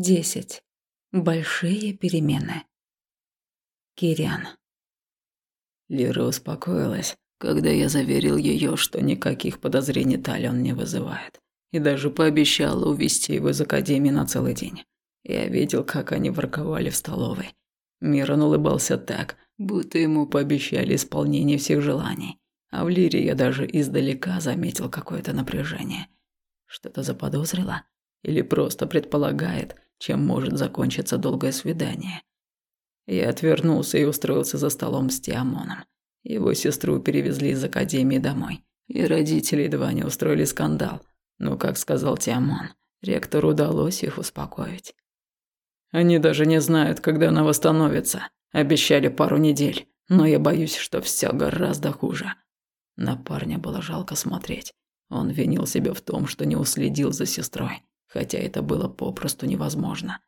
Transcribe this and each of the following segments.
10. Большие перемены. Кириан. Лира успокоилась, когда я заверил ее, что никаких подозрений Талион не вызывает, и даже пообещала увезти его из академии на целый день. Я видел, как они ворковали в столовой. Мирон улыбался так, будто ему пообещали исполнение всех желаний, а в Лире я даже издалека заметил какое-то напряжение. Что-то заподозрила? Или просто предполагает – чем может закончиться долгое свидание. Я отвернулся и устроился за столом с Тиамоном. Его сестру перевезли из академии домой, и родители едва не устроили скандал. Но, как сказал Тиамон, ректору удалось их успокоить. Они даже не знают, когда она восстановится. Обещали пару недель, но я боюсь, что все гораздо хуже. На парня было жалко смотреть. Он винил себя в том, что не уследил за сестрой хотя это было попросту невозможно.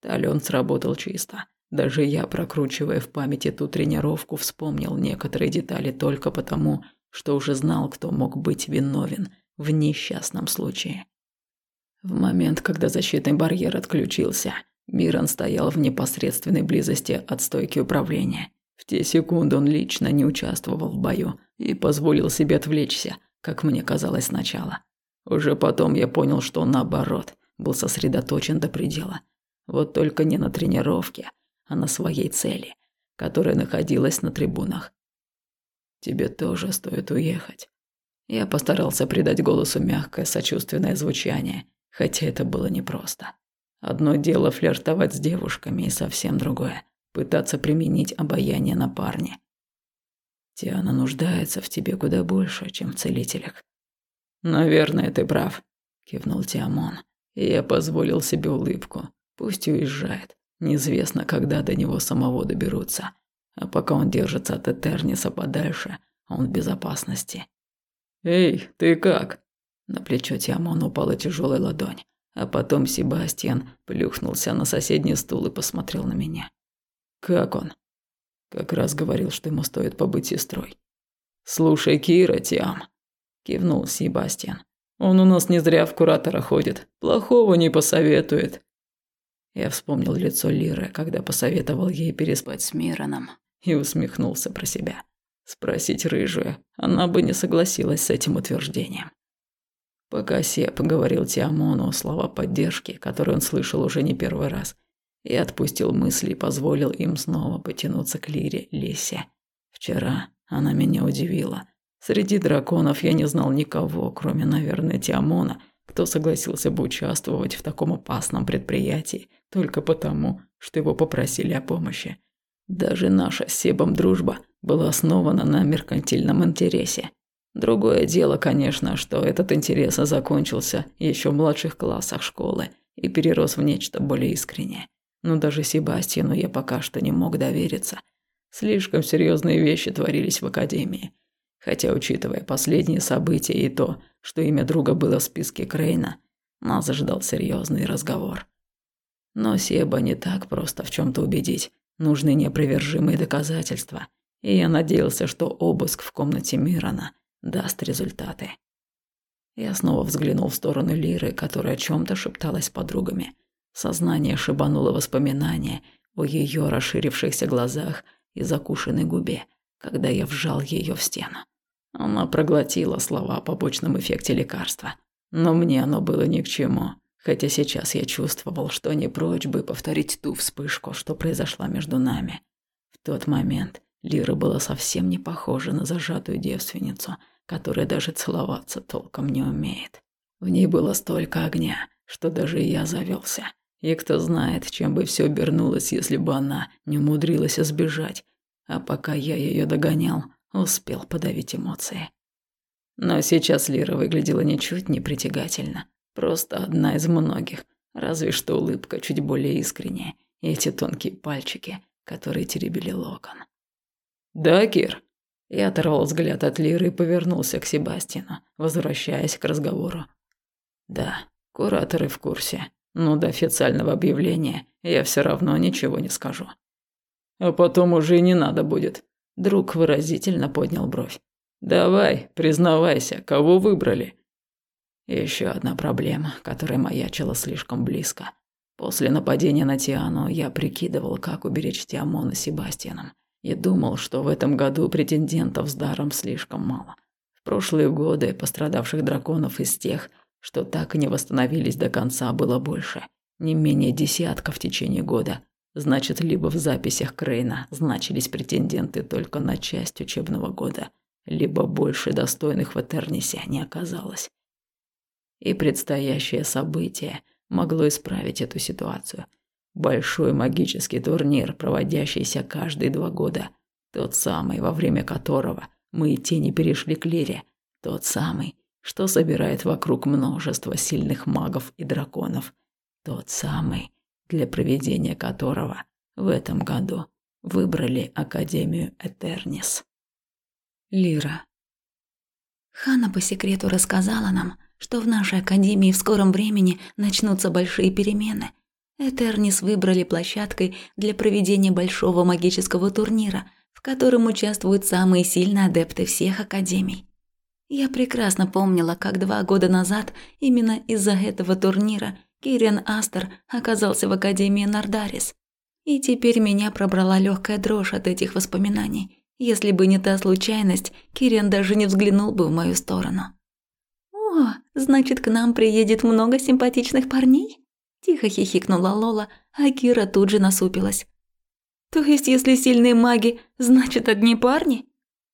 Талион сработал чисто. Даже я, прокручивая в памяти ту тренировку, вспомнил некоторые детали только потому, что уже знал, кто мог быть виновен в несчастном случае. В момент, когда защитный барьер отключился, Мирон стоял в непосредственной близости от стойки управления. В те секунды он лично не участвовал в бою и позволил себе отвлечься, как мне казалось сначала. Уже потом я понял, что он наоборот, был сосредоточен до предела. Вот только не на тренировке, а на своей цели, которая находилась на трибунах. Тебе тоже стоит уехать. Я постарался придать голосу мягкое, сочувственное звучание, хотя это было непросто. Одно дело флиртовать с девушками, и совсем другое – пытаться применить обаяние на парне. Тиана нуждается в тебе куда больше, чем в целителях. «Наверное, ты прав», – кивнул Тиамон. Я позволил себе улыбку. Пусть уезжает. Неизвестно, когда до него самого доберутся. А пока он держится от Этерниса подальше, он в безопасности. «Эй, ты как?» На плечо Тиамона упала тяжелая ладонь, а потом Себастьян плюхнулся на соседний стул и посмотрел на меня. «Как он?» Как раз говорил, что ему стоит побыть сестрой. «Слушай, Кира, Тиам, кивнул Себастьян. Он у нас не зря в куратора ходит. Плохого не посоветует. Я вспомнил лицо Лиры, когда посоветовал ей переспать с Мироном, и усмехнулся про себя. Спросить рыжую, она бы не согласилась с этим утверждением. Пока Сеп говорил Тиамону слова поддержки, которые он слышал уже не первый раз, я отпустил мысли и позволил им снова потянуться к Лире Лисе. Вчера она меня удивила – Среди драконов я не знал никого, кроме, наверное, Тиамона, кто согласился бы участвовать в таком опасном предприятии только потому, что его попросили о помощи. Даже наша с Себом дружба была основана на меркантильном интересе. Другое дело, конечно, что этот интерес закончился еще в младших классах школы и перерос в нечто более искреннее. Но даже Себастьяну я пока что не мог довериться. Слишком серьезные вещи творились в академии – Хотя, учитывая последние события и то, что имя друга было в списке Крейна, нас ожидал серьезный разговор. Но Себа не так просто в чем то убедить. Нужны неопровержимые доказательства. И я надеялся, что обыск в комнате Мирона даст результаты. Я снова взглянул в сторону Лиры, которая о чем то шепталась подругами. Сознание шибануло воспоминания о ее расширившихся глазах и закушенной губе, когда я вжал ее в стену. Она проглотила слова о побочном эффекте лекарства. Но мне оно было ни к чему, хотя сейчас я чувствовал, что не прочь бы повторить ту вспышку, что произошла между нами. В тот момент Лира была совсем не похожа на зажатую девственницу, которая даже целоваться толком не умеет. В ней было столько огня, что даже я завелся. И кто знает, чем бы все обернулось, если бы она не умудрилась избежать. А пока я ее догонял, успел подавить эмоции. Но сейчас Лира выглядела ничуть не притягательно. Просто одна из многих, разве что улыбка чуть более искренняя, и эти тонкие пальчики, которые теребили локон. «Да, Кир?» Я оторвал взгляд от Лиры и повернулся к Себастину, возвращаясь к разговору. «Да, кураторы в курсе, но до официального объявления я все равно ничего не скажу. А потом уже и не надо будет. Друг выразительно поднял бровь. «Давай, признавайся, кого выбрали?» Еще одна проблема, которая маячила слишком близко. После нападения на Тиану я прикидывал, как уберечь Тиамона Себастьяном. И думал, что в этом году претендентов с даром слишком мало. В прошлые годы пострадавших драконов из тех, что так и не восстановились до конца, было больше. Не менее десятка в течение года. Значит, либо в записях Крейна значились претенденты только на часть учебного года, либо больше достойных в Этернисе не оказалось. И предстоящее событие могло исправить эту ситуацию. Большой магический турнир, проводящийся каждые два года. Тот самый, во время которого мы и тени перешли к Лире. Тот самый, что собирает вокруг множество сильных магов и драконов. Тот самый, для проведения которого в этом году выбрали Академию Этернис. Лира. Хана по секрету рассказала нам, что в нашей академии в скором времени начнутся большие перемены. Этернис выбрали площадкой для проведения большого магического турнира, в котором участвуют самые сильные адепты всех академий. Я прекрасно помнила, как два года назад именно из-за этого турнира Кириан Астер оказался в Академии Нардарис. И теперь меня пробрала легкая дрожь от этих воспоминаний. Если бы не та случайность, Кириан даже не взглянул бы в мою сторону. «О, значит, к нам приедет много симпатичных парней?» Тихо хихикнула Лола, а Кира тут же насупилась. «То есть, если сильные маги, значит, одни парни?»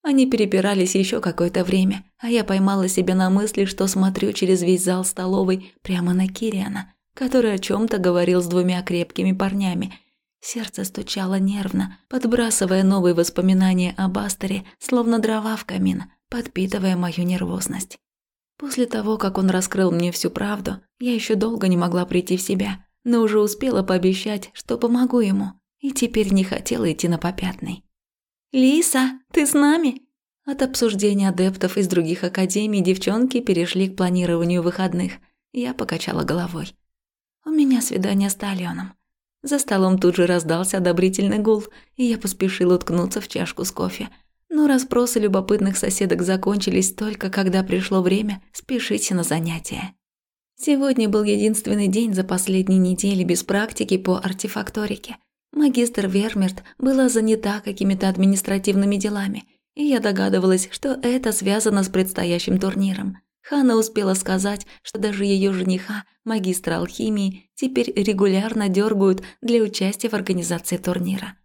Они перепирались еще какое-то время, а я поймала себя на мысли, что смотрю через весь зал столовой прямо на Кириана, который о чем то говорил с двумя крепкими парнями. Сердце стучало нервно, подбрасывая новые воспоминания об Астере, словно дрова в камин, подпитывая мою нервозность. После того, как он раскрыл мне всю правду, я еще долго не могла прийти в себя, но уже успела пообещать, что помогу ему, и теперь не хотела идти на попятный. «Лиса, ты с нами?» От обсуждения адептов из других академий девчонки перешли к планированию выходных. Я покачала головой. «У меня свидание с Талионом». За столом тут же раздался одобрительный гул, и я поспешила уткнуться в чашку с кофе. Но расспросы любопытных соседок закончились только когда пришло время спешить на занятия. Сегодня был единственный день за последние недели без практики по артефакторике – Магистр Вермерт была занята какими-то административными делами, и я догадывалась, что это связано с предстоящим турниром. Хана успела сказать, что даже ее жениха, магистра алхимии, теперь регулярно дергают для участия в организации турнира.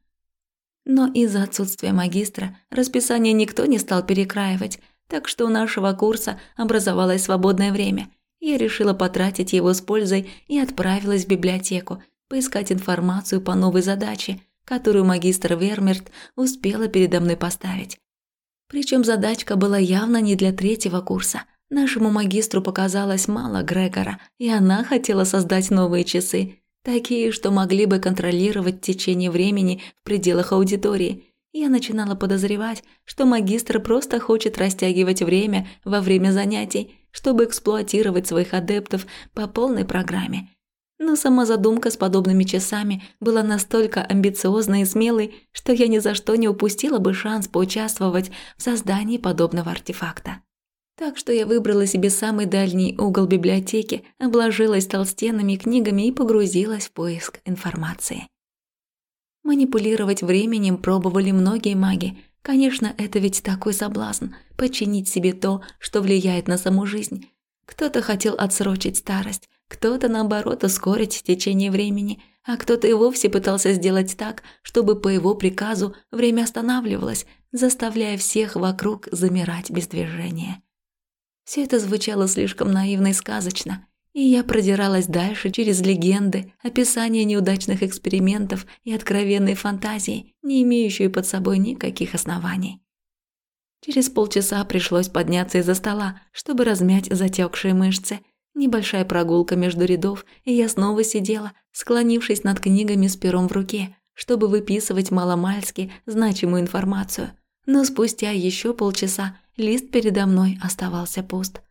Но из-за отсутствия магистра расписание никто не стал перекраивать, так что у нашего курса образовалось свободное время. Я решила потратить его с пользой и отправилась в библиотеку, поискать информацию по новой задаче, которую магистр Вермерт успела передо мной поставить. Причем задачка была явно не для третьего курса. Нашему магистру показалось мало Грегора, и она хотела создать новые часы, такие, что могли бы контролировать течение времени в пределах аудитории. Я начинала подозревать, что магистр просто хочет растягивать время во время занятий, чтобы эксплуатировать своих адептов по полной программе – но сама задумка с подобными часами была настолько амбициозной и смелой, что я ни за что не упустила бы шанс поучаствовать в создании подобного артефакта. Так что я выбрала себе самый дальний угол библиотеки, обложилась толстенными книгами и погрузилась в поиск информации. Манипулировать временем пробовали многие маги. Конечно, это ведь такой соблазн – подчинить себе то, что влияет на саму жизнь. Кто-то хотел отсрочить старость, кто-то, наоборот, ускорить течение времени, а кто-то и вовсе пытался сделать так, чтобы по его приказу время останавливалось, заставляя всех вокруг замирать без движения. Все это звучало слишком наивно и сказочно, и я продиралась дальше через легенды, описание неудачных экспериментов и откровенные фантазии, не имеющие под собой никаких оснований. Через полчаса пришлось подняться из-за стола, чтобы размять затекшие мышцы – Небольшая прогулка между рядов, и я снова сидела, склонившись над книгами с пером в руке, чтобы выписывать маломальски значимую информацию. Но спустя еще полчаса лист передо мной оставался пуст.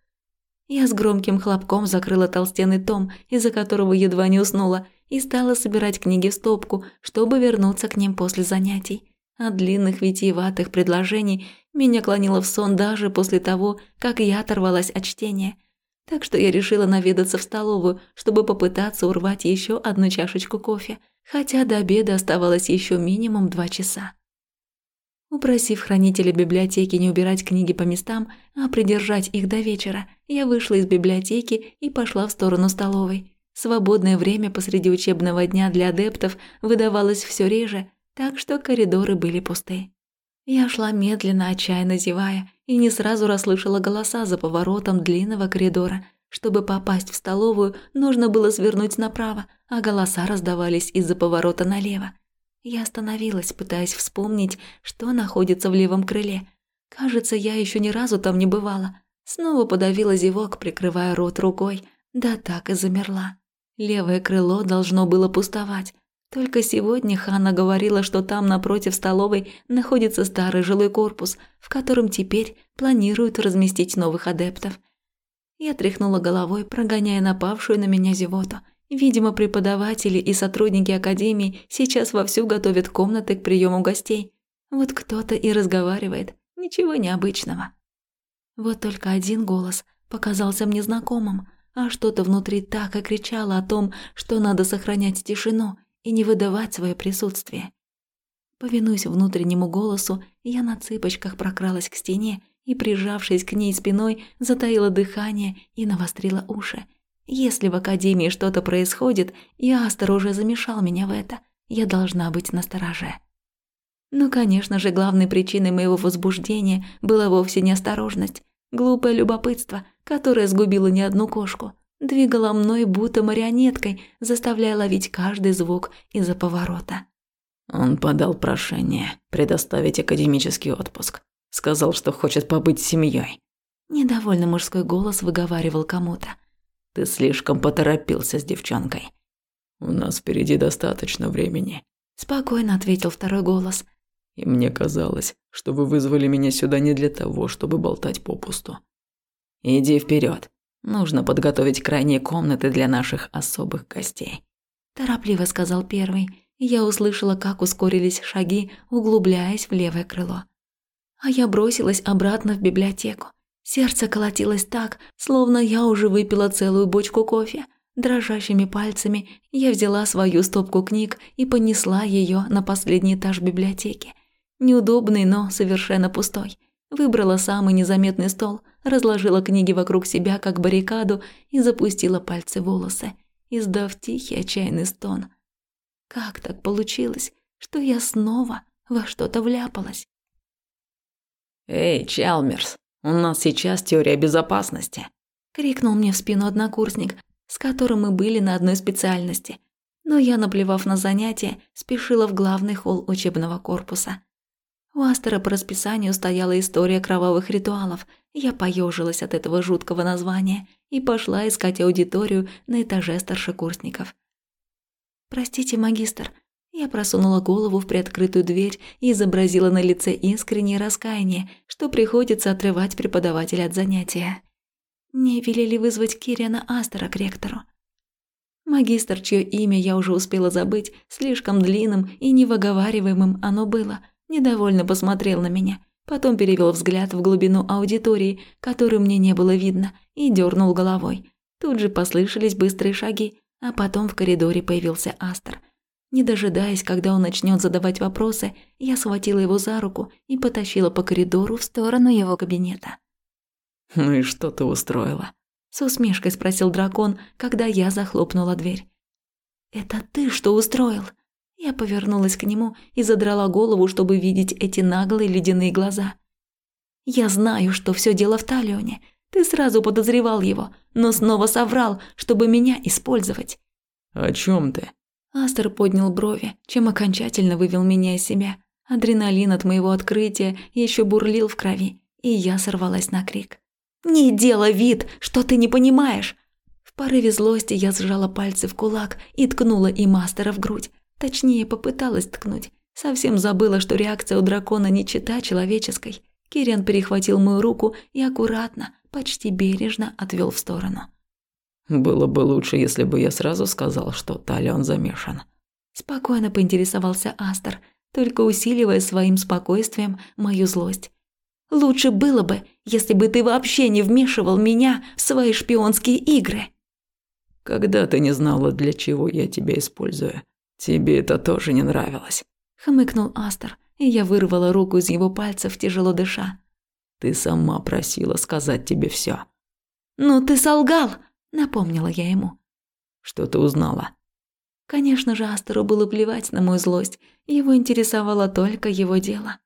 Я с громким хлопком закрыла толстенный том, из-за которого едва не уснула, и стала собирать книги в стопку, чтобы вернуться к ним после занятий. От длинных витиеватых предложений меня клонило в сон даже после того, как я оторвалась от чтения – так что я решила наведаться в столовую, чтобы попытаться урвать еще одну чашечку кофе, хотя до обеда оставалось еще минимум два часа. Упросив хранителя библиотеки не убирать книги по местам, а придержать их до вечера, я вышла из библиотеки и пошла в сторону столовой. Свободное время посреди учебного дня для адептов выдавалось все реже, так что коридоры были пусты. Я шла медленно, отчаянно зевая, и не сразу расслышала голоса за поворотом длинного коридора. Чтобы попасть в столовую, нужно было свернуть направо, а голоса раздавались из-за поворота налево. Я остановилась, пытаясь вспомнить, что находится в левом крыле. Кажется, я еще ни разу там не бывала. Снова подавила зевок, прикрывая рот рукой, да так и замерла. Левое крыло должно было пустовать. Только сегодня Ханна говорила, что там напротив столовой находится старый жилой корпус, в котором теперь планируют разместить новых адептов. Я тряхнула головой, прогоняя напавшую на меня зевоту. Видимо, преподаватели и сотрудники академии сейчас вовсю готовят комнаты к приему гостей. Вот кто-то и разговаривает. Ничего необычного. Вот только один голос показался мне знакомым, а что-то внутри так и кричало о том, что надо сохранять тишину и не выдавать свое присутствие. Повинуясь внутреннему голосу, я на цыпочках прокралась к стене и, прижавшись к ней спиной, затаила дыхание и навострила уши. Если в Академии что-то происходит, и Астер уже замешал меня в это, я должна быть настороже. Ну, конечно же, главной причиной моего возбуждения была вовсе не осторожность, глупое любопытство, которое сгубило не одну кошку – двигала мной будто марионеткой, заставляя ловить каждый звук из-за поворота. Он подал прошение предоставить академический отпуск. Сказал, что хочет побыть с семьей. Недовольный мужской голос выговаривал кому-то. Ты слишком поторопился с девчонкой. У нас впереди достаточно времени. Спокойно ответил второй голос. И мне казалось, что вы вызвали меня сюда не для того, чтобы болтать попусту. Иди вперед, Нужно подготовить крайние комнаты для наших особых гостей. Торопливо сказал первый, я услышала, как ускорились шаги, углубляясь в левое крыло. А я бросилась обратно в библиотеку. Сердце колотилось так, словно я уже выпила целую бочку кофе. Дрожащими пальцами я взяла свою стопку книг и понесла ее на последний этаж библиотеки. Неудобный, но совершенно пустой. Выбрала самый незаметный стол, разложила книги вокруг себя, как баррикаду, и запустила пальцы в волосы, издав тихий отчаянный стон. Как так получилось, что я снова во что-то вляпалась? «Эй, Чалмерс, у нас сейчас теория безопасности!» – крикнул мне в спину однокурсник, с которым мы были на одной специальности. Но я, наплевав на занятия, спешила в главный холл учебного корпуса. У Астера по расписанию стояла история кровавых ритуалов. Я поежилась от этого жуткого названия и пошла искать аудиторию на этаже старшекурсников. «Простите, магистр», я просунула голову в приоткрытую дверь и изобразила на лице искреннее раскаяние, что приходится отрывать преподавателя от занятия. Мне велели вызвать Кириана Астера к ректору. Магистр, чье имя я уже успела забыть, слишком длинным и невыговариваемым оно было – Недовольно посмотрел на меня, потом перевел взгляд в глубину аудитории, которую мне не было видно, и дернул головой. Тут же послышались быстрые шаги, а потом в коридоре появился Астер. Не дожидаясь, когда он начнет задавать вопросы, я схватила его за руку и потащила по коридору в сторону его кабинета. «Ну и что ты устроила?» С усмешкой спросил дракон, когда я захлопнула дверь. «Это ты что устроил?» Я повернулась к нему и задрала голову, чтобы видеть эти наглые ледяные глаза. «Я знаю, что все дело в Талионе. Ты сразу подозревал его, но снова соврал, чтобы меня использовать». «О чем ты?» Астер поднял брови, чем окончательно вывел меня из себя. Адреналин от моего открытия еще бурлил в крови, и я сорвалась на крик. «Не делай вид, что ты не понимаешь!» В порыве злости я сжала пальцы в кулак и ткнула им Астера в грудь, Точнее, попыталась ткнуть. Совсем забыла, что реакция у дракона не чита человеческой. Кириан перехватил мою руку и аккуратно, почти бережно отвел в сторону. «Было бы лучше, если бы я сразу сказал, что Талион замешан». Спокойно поинтересовался Астер, только усиливая своим спокойствием мою злость. Лучше было бы, если бы ты вообще не вмешивал меня в свои шпионские игры. Когда ты не знала, для чего я тебя использую, тебе это тоже не нравилось. Хмыкнул Астер, и я вырвала руку из его пальцев, тяжело дыша. Ты сама просила сказать тебе все. «Ну ты солгал!» – напомнила я ему. «Что ты узнала?» Конечно же, Астеру было плевать на мою злость, его интересовало только его дело.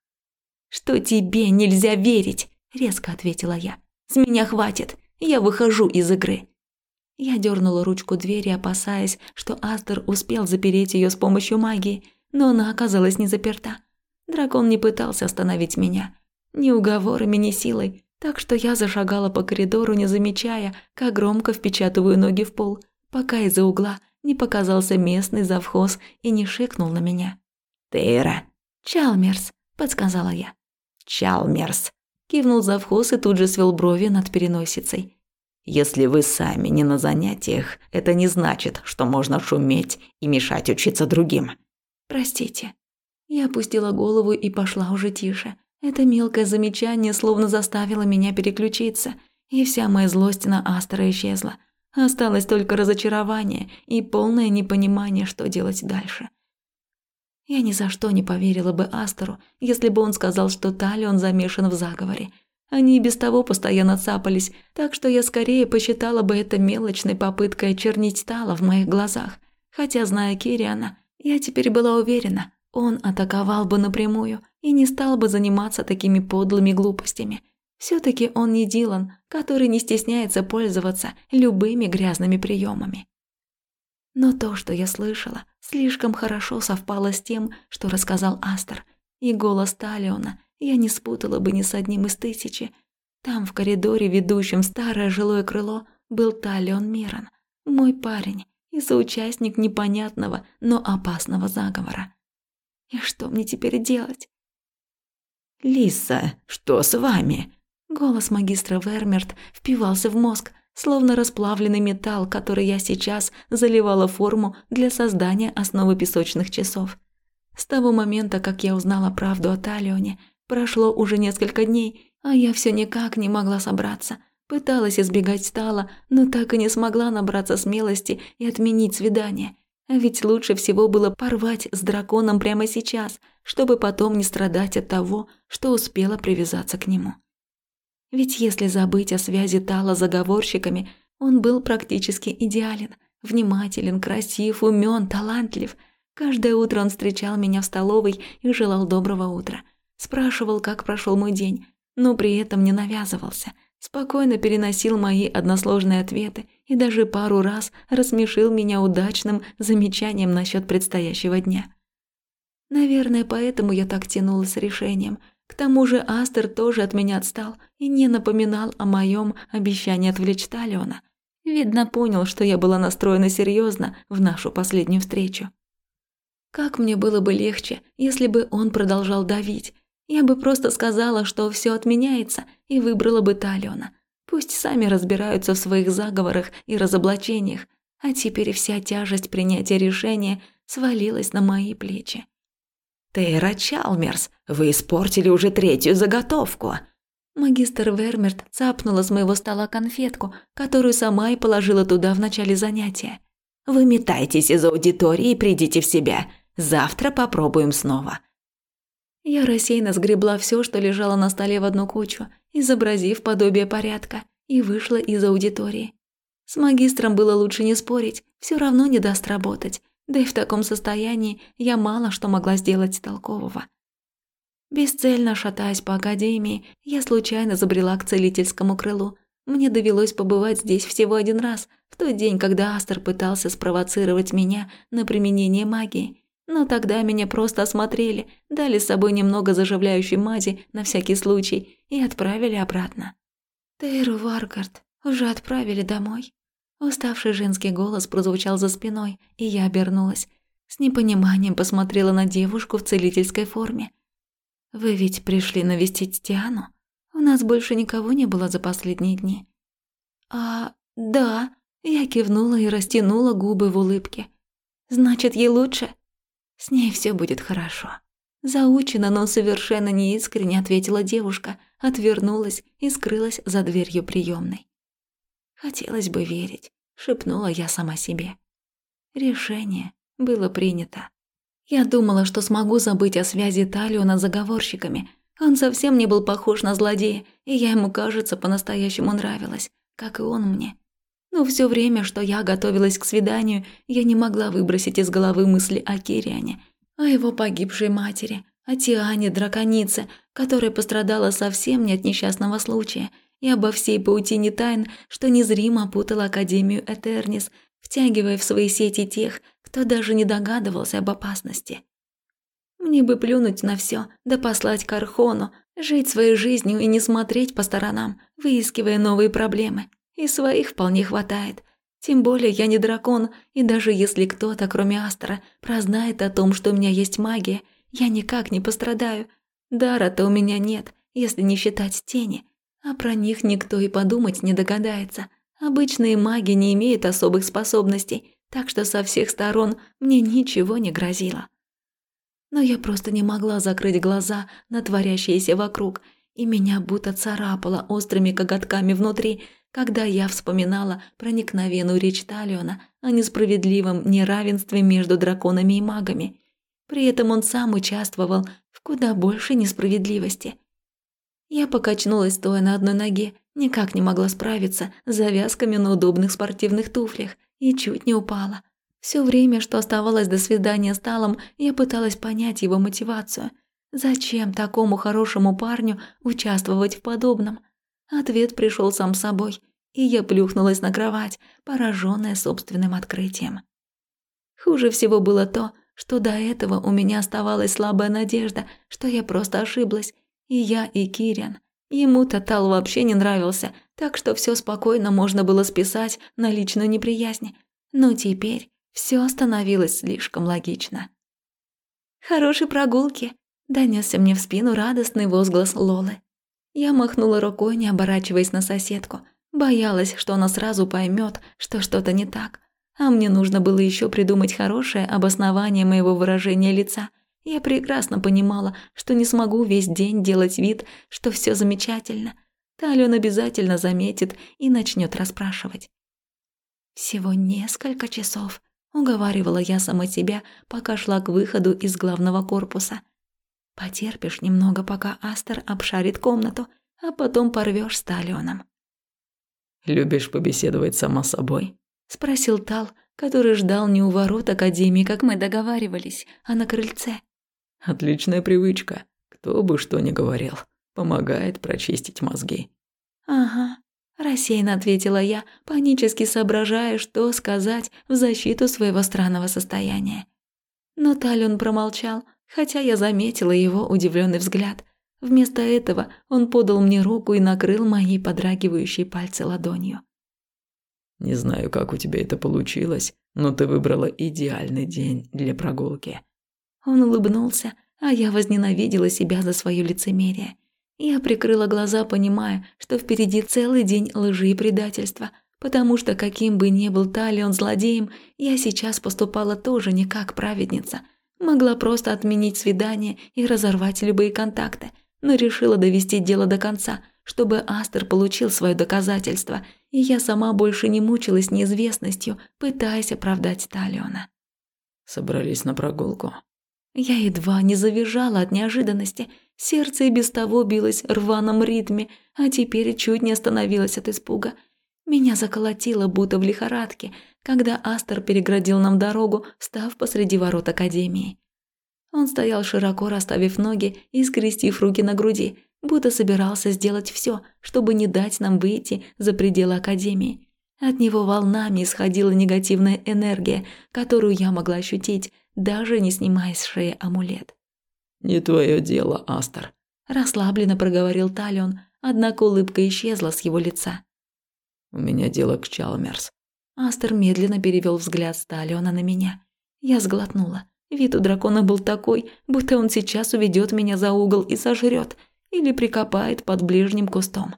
«Что тебе нельзя верить?» – резко ответила я. «С меня хватит, я выхожу из игры». Я дернула ручку двери, опасаясь, что Астер успел запереть ее с помощью магии, но она оказалась не заперта. Дракон не пытался остановить меня. Ни уговорами, ни силой, так что я зашагала по коридору, не замечая, как громко впечатываю ноги в пол, пока из-за угла не показался местный завхоз и не шикнул на меня. «Тейра!» «Чалмерс», – подсказала я. «Чалмерс», – кивнул завхоз и тут же свел брови над переносицей. «Если вы сами не на занятиях, это не значит, что можно шуметь и мешать учиться другим». «Простите». Я опустила голову и пошла уже тише. Это мелкое замечание словно заставило меня переключиться, и вся моя злость на Астера исчезла. Осталось только разочарование и полное непонимание, что делать дальше. Я ни за что не поверила бы Астеру, если бы он сказал, что Талион замешан в заговоре. Они и без того постоянно цапались, так что я скорее посчитала бы это мелочной попыткой очернить Тала в моих глазах. Хотя, зная Кириана, я теперь была уверена, он атаковал бы напрямую и не стал бы заниматься такими подлыми глупостями. все таки он не Дилан, который не стесняется пользоваться любыми грязными приемами. Но то, что я слышала, слишком хорошо совпало с тем, что рассказал Астер, и голос Талиона я не спутала бы ни с одним из тысячи. Там, в коридоре, ведущем в старое жилое крыло, был Талион Мирон, мой парень и соучастник непонятного, но опасного заговора. И что мне теперь делать? «Лиса, что с вами?» Голос магистра Вермерт впивался в мозг, словно расплавленный металл, который я сейчас заливала форму для создания основы песочных часов. С того момента, как я узнала правду о Талионе, прошло уже несколько дней, а я все никак не могла собраться. Пыталась избегать Стала, но так и не смогла набраться смелости и отменить свидание. А ведь лучше всего было порвать с драконом прямо сейчас, чтобы потом не страдать от того, что успела привязаться к нему. Ведь если забыть о связи Тала с заговорщиками, он был практически идеален, внимателен, красив, умен, талантлив. Каждое утро он встречал меня в столовой и желал доброго утра. Спрашивал, как прошел мой день, но при этом не навязывался. Спокойно переносил мои односложные ответы и даже пару раз рассмешил меня удачным замечанием насчет предстоящего дня. Наверное, поэтому я так тянула с решением – к тому же Астер тоже от меня отстал и не напоминал о моем обещании отвлечь Талиона. Видно, понял, что я была настроена серьезно в нашу последнюю встречу. Как мне было бы легче, если бы он продолжал давить. Я бы просто сказала, что все отменяется, и выбрала бы Талиона. Пусть сами разбираются в своих заговорах и разоблачениях, а теперь вся тяжесть принятия решения свалилась на мои плечи. «Тейра Чалмерс, вы испортили уже третью заготовку!» Магистр Вермерт цапнула с моего стола конфетку, которую сама и положила туда в начале занятия. «Вы метайтесь из аудитории и придите в себя. Завтра попробуем снова». Я рассеянно сгребла все, что лежало на столе в одну кучу, изобразив подобие порядка, и вышла из аудитории. С магистром было лучше не спорить, все равно не даст работать. Да и в таком состоянии я мало что могла сделать толкового. Бесцельно шатаясь по академии, я случайно забрела к целительскому крылу. Мне довелось побывать здесь всего один раз, в тот день, когда Астер пытался спровоцировать меня на применение магии. Но тогда меня просто осмотрели, дали с собой немного заживляющей мази на всякий случай и отправили обратно. Тейру Варгард уже отправили домой. Уставший женский голос прозвучал за спиной, и я обернулась. С непониманием посмотрела на девушку в целительской форме. «Вы ведь пришли навестить Тиану? У нас больше никого не было за последние дни». «А, да», – я кивнула и растянула губы в улыбке. «Значит, ей лучше?» «С ней все будет хорошо». Заучено, но совершенно неискренне ответила девушка, отвернулась и скрылась за дверью приемной. «Хотелось бы верить», – шепнула я сама себе. Решение было принято. Я думала, что смогу забыть о связи Талиона с заговорщиками. Он совсем не был похож на злодея, и я ему, кажется, по-настоящему нравилась, как и он мне. Но все время, что я готовилась к свиданию, я не могла выбросить из головы мысли о Кириане, о его погибшей матери, о Тиане, драконице, которая пострадала совсем не от несчастного случая, и обо всей паутине тайн, что незримо опутала Академию Этернис, втягивая в свои сети тех, кто даже не догадывался об опасности. Мне бы плюнуть на все, да послать к жить своей жизнью и не смотреть по сторонам, выискивая новые проблемы. И своих вполне хватает. Тем более я не дракон, и даже если кто-то, кроме Астра, прознает о том, что у меня есть магия, я никак не пострадаю. Дара-то у меня нет, если не считать тени. А про них никто и подумать не догадается. Обычные маги не имеют особых способностей, так что со всех сторон мне ничего не грозило. Но я просто не могла закрыть глаза на творящееся вокруг, и меня будто царапало острыми коготками внутри, когда я вспоминала проникновенную речь Талиона о несправедливом неравенстве между драконами и магами. При этом он сам участвовал в куда большей несправедливости. Я покачнулась, стоя на одной ноге, никак не могла справиться с завязками на удобных спортивных туфлях и чуть не упала. Все время, что оставалось до свидания с Талом, я пыталась понять его мотивацию. Зачем такому хорошему парню участвовать в подобном? Ответ пришел сам собой, и я плюхнулась на кровать, пораженная собственным открытием. Хуже всего было то, что до этого у меня оставалась слабая надежда, что я просто ошиблась, и я, и Кириан. Ему Татал вообще не нравился, так что все спокойно можно было списать на личную неприязнь. Но теперь все становилось слишком логично. «Хорошей прогулки!» – донесся мне в спину радостный возглас Лолы. Я махнула рукой, не оборачиваясь на соседку. Боялась, что она сразу поймет, что что-то не так. А мне нужно было еще придумать хорошее обоснование моего выражения лица. Я прекрасно понимала, что не смогу весь день делать вид, что все замечательно. Талион обязательно заметит и начнет расспрашивать. «Всего несколько часов», – уговаривала я сама себя, пока шла к выходу из главного корпуса. Потерпишь немного, пока Астер обшарит комнату, а потом порвешь с Талионом. «Любишь побеседовать сама собой?» – спросил Тал, который ждал не у ворот Академии, как мы договаривались, а на крыльце. «Отличная привычка. Кто бы что ни говорил. Помогает прочистить мозги». «Ага», – рассеянно ответила я, панически соображая, что сказать в защиту своего странного состояния. Но Талион промолчал, хотя я заметила его удивленный взгляд. Вместо этого он подал мне руку и накрыл мои подрагивающие пальцы ладонью. «Не знаю, как у тебя это получилось, но ты выбрала идеальный день для прогулки». Он улыбнулся, а я возненавидела себя за свое лицемерие. Я прикрыла глаза, понимая, что впереди целый день лжи и предательства, потому что каким бы ни был Талион злодеем, я сейчас поступала тоже не как праведница – Могла просто отменить свидание и разорвать любые контакты, но решила довести дело до конца, чтобы Астер получил свое доказательство, и я сама больше не мучилась неизвестностью, пытаясь оправдать Талиона. Собрались на прогулку. Я едва не завизжала от неожиданности. Сердце и без того билось в рваном ритме, а теперь чуть не остановилось от испуга. Меня заколотило, будто в лихорадке – когда Астер переградил нам дорогу, став посреди ворот Академии. Он стоял широко расставив ноги и скрестив руки на груди, будто собирался сделать все, чтобы не дать нам выйти за пределы Академии. От него волнами исходила негативная энергия, которую я могла ощутить, даже не снимая с шеи амулет. «Не твое дело, Астер», – расслабленно проговорил Талион, однако улыбка исчезла с его лица. «У меня дело к Чалмерс. Астер медленно перевел взгляд с Талиона на меня. Я сглотнула. Вид у дракона был такой, будто он сейчас уведет меня за угол и сожрет, или прикопает под ближним кустом.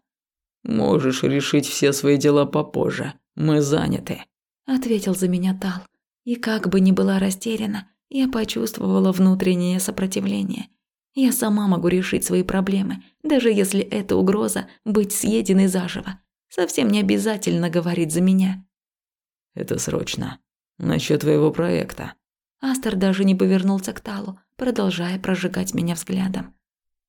«Можешь решить все свои дела попозже. Мы заняты», – ответил за меня Тал. И как бы ни была растеряна, я почувствовала внутреннее сопротивление. Я сама могу решить свои проблемы, даже если это угроза быть съеденной заживо. Совсем не обязательно говорить за меня. Это срочно. Насчет твоего проекта. Астер даже не повернулся к Талу, продолжая прожигать меня взглядом.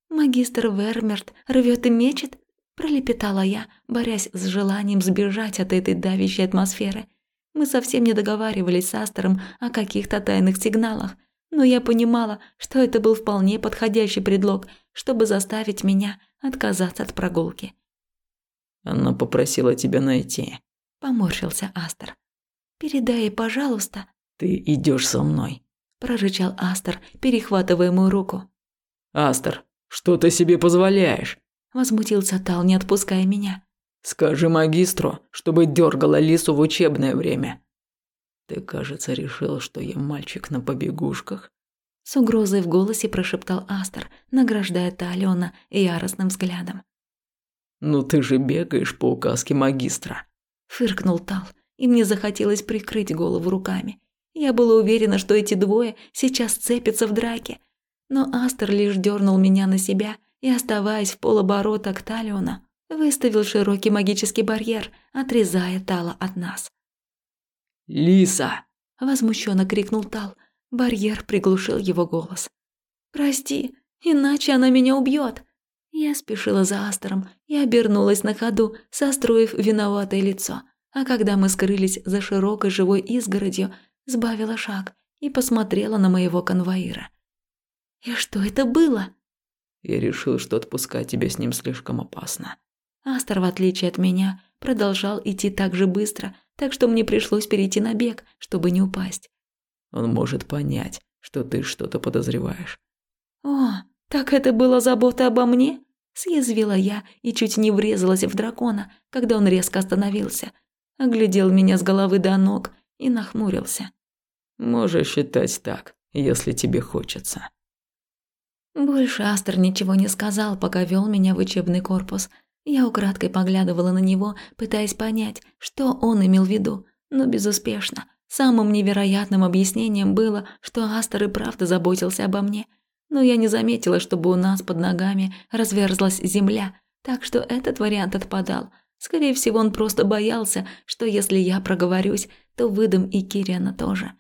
«Магистр Вермерт рвет и мечет?» – пролепетала я, борясь с желанием сбежать от этой давящей атмосферы. Мы совсем не договаривались с Астером о каких-то тайных сигналах, но я понимала, что это был вполне подходящий предлог, чтобы заставить меня отказаться от прогулки. «Она попросила тебя найти», – поморщился Астер. «Передай ей, пожалуйста». «Ты идешь со мной», – прорычал Астер, перехватывая мою руку. «Астер, что ты себе позволяешь?» – возмутился Тал, не отпуская меня. «Скажи магистру, чтобы дергала Лису в учебное время». «Ты, кажется, решил, что я мальчик на побегушках?» С угрозой в голосе прошептал Астер, награждая Талиона яростным взглядом. «Ну ты же бегаешь по указке магистра», – фыркнул Тал, и мне захотелось прикрыть голову руками. Я была уверена, что эти двое сейчас цепятся в драке, но Астер лишь дернул меня на себя и, оставаясь в полоборота к Талиона, выставил широкий магический барьер, отрезая Тала от нас. «Лиса!» – возмущенно крикнул Тал. Барьер приглушил его голос. «Прости, иначе она меня убьет!» Я спешила за Астером и обернулась на ходу, состроив виноватое лицо. А когда мы скрылись за широкой живой изгородью, сбавила шаг и посмотрела на моего конвоира. «И что это было?» Я решил, что отпускать тебя с ним слишком опасно. Астер, в отличие от меня, продолжал идти так же быстро, так что мне пришлось перейти на бег, чтобы не упасть. Он может понять, что ты что-то подозреваешь. «О, так это была забота обо мне?» Съязвила я и чуть не врезалась в дракона, когда он резко остановился. Оглядел меня с головы до ног и нахмурился. «Можешь считать так, если тебе хочется». Больше Астер ничего не сказал, пока вел меня в учебный корпус. Я украдкой поглядывала на него, пытаясь понять, что он имел в виду, но безуспешно. Самым невероятным объяснением было, что Астер и правда заботился обо мне. Но я не заметила, чтобы у нас под ногами разверзлась земля, так что этот вариант отпадал. Скорее всего, он просто боялся, что если я проговорюсь, то выдам и Кириана тоже.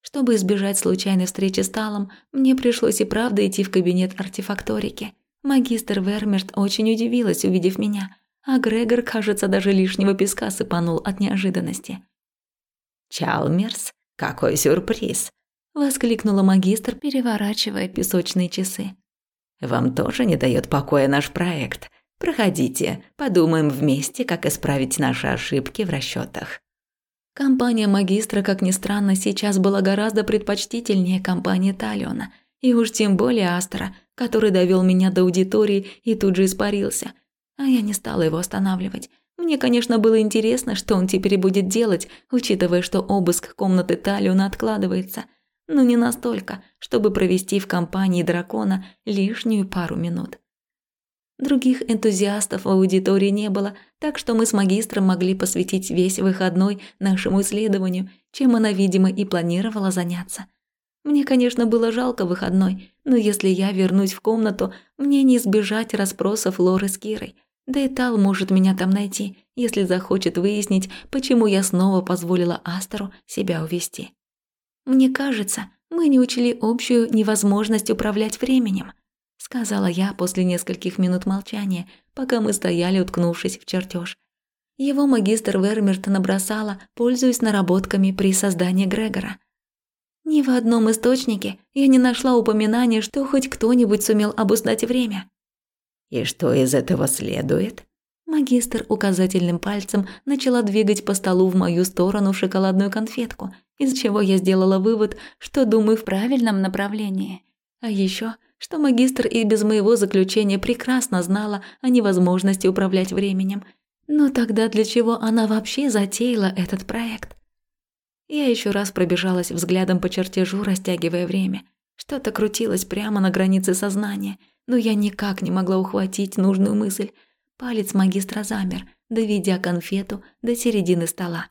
Чтобы избежать случайной встречи с Талом, мне пришлось и правда идти в кабинет артефакторики. Магистр Вермерт очень удивилась, увидев меня, а Грегор, кажется, даже лишнего песка сыпанул от неожиданности. «Чалмерс, какой сюрприз!» – воскликнула магистр, переворачивая песочные часы. «Вам тоже не дает покоя наш проект. Проходите, подумаем вместе, как исправить наши ошибки в расчетах. Компания магистра, как ни странно, сейчас была гораздо предпочтительнее компании Талиона, и уж тем более Астра, который довел меня до аудитории и тут же испарился. А я не стала его останавливать. Мне, конечно, было интересно, что он теперь будет делать, учитывая, что обыск комнаты Талиона откладывается. Но не настолько, чтобы провести в компании дракона лишнюю пару минут. Других энтузиастов в аудитории не было, так что мы с магистром могли посвятить весь выходной нашему исследованию, чем она, видимо, и планировала заняться. Мне, конечно, было жалко выходной, но если я вернусь в комнату, мне не избежать расспросов Лоры с Кирой. Да и Тал может меня там найти, если захочет выяснить, почему я снова позволила Астеру себя увести. Мне кажется, мы не учли общую невозможность управлять временем, сказала я после нескольких минут молчания, пока мы стояли, уткнувшись в чертеж. Его магистр Вермерт набросала, пользуясь наработками при создании Грегора. Ни в одном источнике я не нашла упоминания, что хоть кто-нибудь сумел обуздать время. «И что из этого следует?» Магистр указательным пальцем начала двигать по столу в мою сторону шоколадную конфетку, из чего я сделала вывод, что думаю в правильном направлении. А еще, что магистр и без моего заключения прекрасно знала о невозможности управлять временем. Но тогда для чего она вообще затеяла этот проект? Я еще раз пробежалась взглядом по чертежу, растягивая время. Что-то крутилось прямо на границе сознания – но я никак не могла ухватить нужную мысль. Палец магистра замер, доведя конфету до середины стола.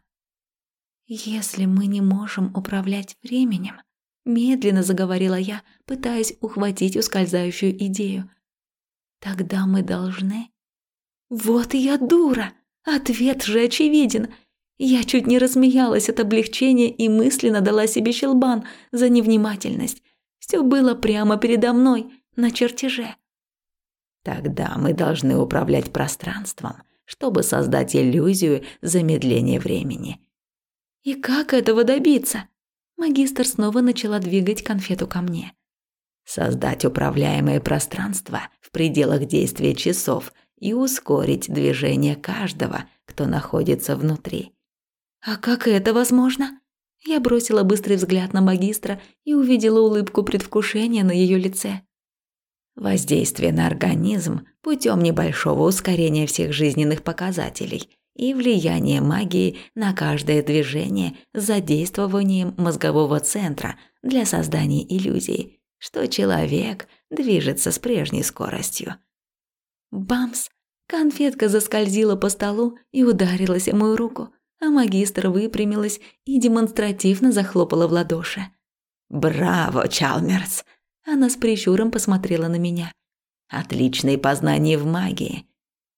«Если мы не можем управлять временем», Медленно заговорила я, пытаясь ухватить ускользающую идею. Тогда мы должны... Вот я дура! Ответ же очевиден. Я чуть не рассмеялась от облегчения и мысленно дала себе щелбан за невнимательность. Все было прямо передо мной, на чертеже. Тогда мы должны управлять пространством, чтобы создать иллюзию замедления времени. И как этого добиться? Магистр снова начала двигать конфету ко мне. Создать управляемое пространство в пределах действия часов и ускорить движение каждого, кто находится внутри. А как это возможно? Я бросила быстрый взгляд на магистра и увидела улыбку предвкушения на ее лице. Воздействие на организм путем небольшого ускорения всех жизненных показателей и влияние магии на каждое движение с задействованием мозгового центра для создания иллюзии, что человек движется с прежней скоростью. Бамс! Конфетка заскользила по столу и ударилась о мою руку а магистр выпрямилась и демонстративно захлопала в ладоши. «Браво, Чалмерс!» Она с прищуром посмотрела на меня. «Отличные познания в магии».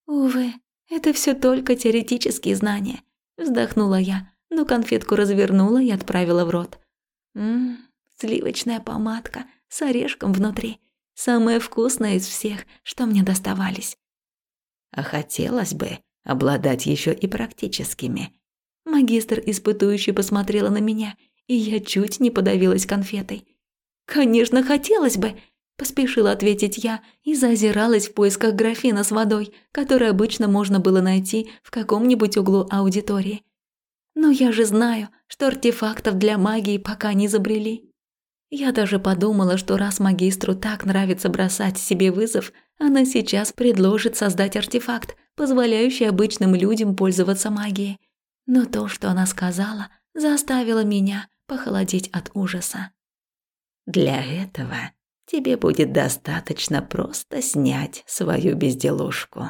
«Увы, это все только теоретические знания», – вздохнула я, но конфетку развернула и отправила в рот. Ммм, сливочная помадка с орешком внутри. Самая вкусная из всех, что мне доставались. А хотелось бы обладать еще и практическими. Магистр испытующе посмотрела на меня, и я чуть не подавилась конфетой. «Конечно, хотелось бы!» – поспешила ответить я и заозиралась в поисках графина с водой, который обычно можно было найти в каком-нибудь углу аудитории. Но я же знаю, что артефактов для магии пока не изобрели. Я даже подумала, что раз магистру так нравится бросать себе вызов, она сейчас предложит создать артефакт, позволяющий обычным людям пользоваться магией – но то, что она сказала, заставило меня похолодеть от ужаса. «Для этого тебе будет достаточно просто снять свою безделушку».